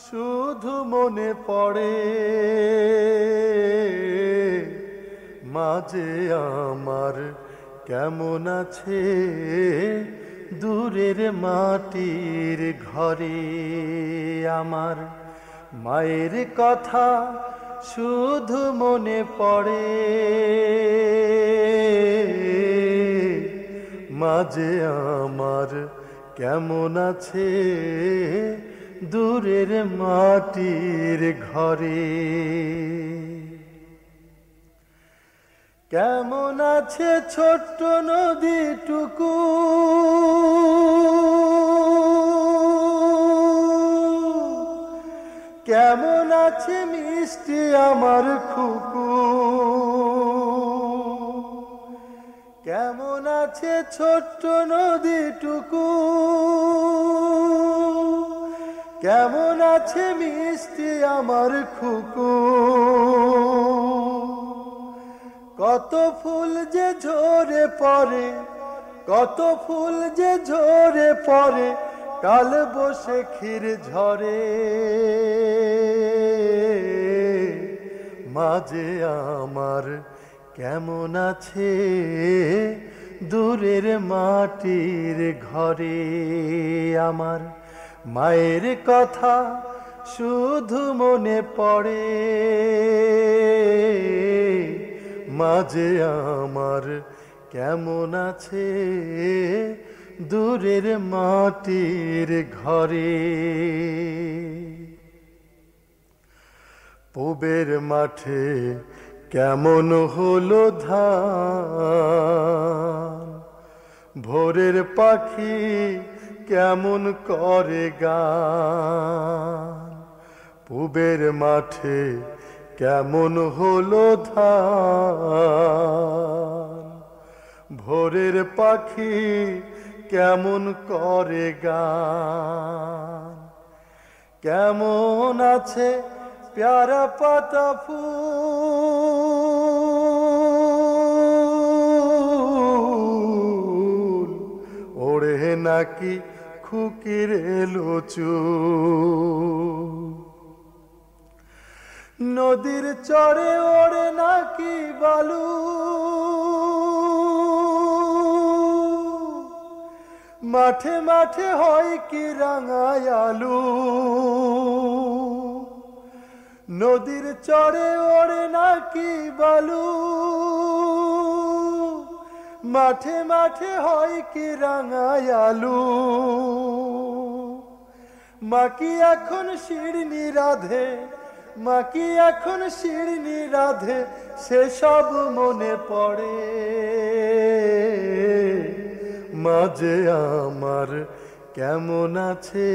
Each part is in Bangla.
শুধু মনে পড়ে মাঝে আমার কেমন আছে দূরের মাটির ঘরে আমার মায়ের কথা শুধু মনে পড়ে মাঝে আমার কেমন আছে দূরের মাটির ঘরে। কেমন আছে ছোট্ট নদীটুকু? কেমন আছে মিষ্টি আমার খুকু? কেমন আছে ছোট্ট নদীটুকু? কেমন আছে মিষ্টি আমার খুকু? কত ফুল যে ঝরে পড়ে, কত ফুল যে ঝরে পড়ে, কাল বসে ক্ষীর ঝরে। মাঝে আমার কেমন আছে দূরের মাটির ঘরে আমার মায়ের কথা শুধু মনে পড়ে। মাঝে আমার কেমন আছে দূরের মাটির ঘরে। পুবের মাঠে কেমন হলো ধান? ভোরের পাখি কেমন করে গান? পুবের মাঠে কেমন হলো ধান? ভোরের পাখি কেমন করে গান? কেমন আছে প্যারা পাতা ফুল ওড়ে নাকি খুকির লচু। নদীর চরে ওড়ে নাকি বালু। মাঠে মাঠে হয় কি রাঙায় আলু। নদীর চরে ওড়ে নাকি বালু। মাঠে মাঠে হয় কি রাঙায় আলু। মা কি এখন শিরনি রাধে, মা কি এখন শিরনি রাধে সেসব মনে পড়ে। মাঝে আমার কেমন আছে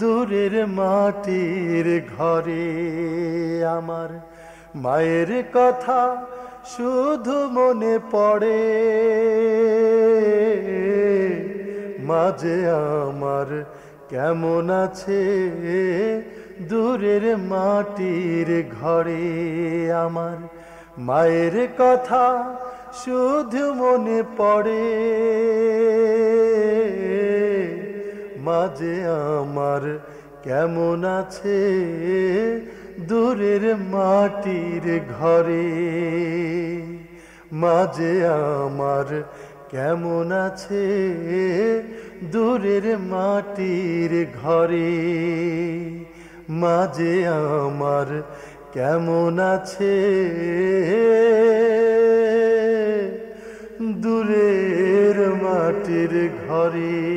দূরের মাটির ঘরে, আমার মায়ের কথা শুধু মনে পড়ে মাঝে আমার কেমন আছে দূরের মাটির ঘরে আমার মায়ের কথা শুধু মনে পড়ে মাঝে আমার কেমন আছে দূরের মাটির ঘরে, মাঝে আমার কেমন আছে? দূরের মাটির ঘরে, মাঝে আমার কেমন আছে? দূরের মাটির ঘরে।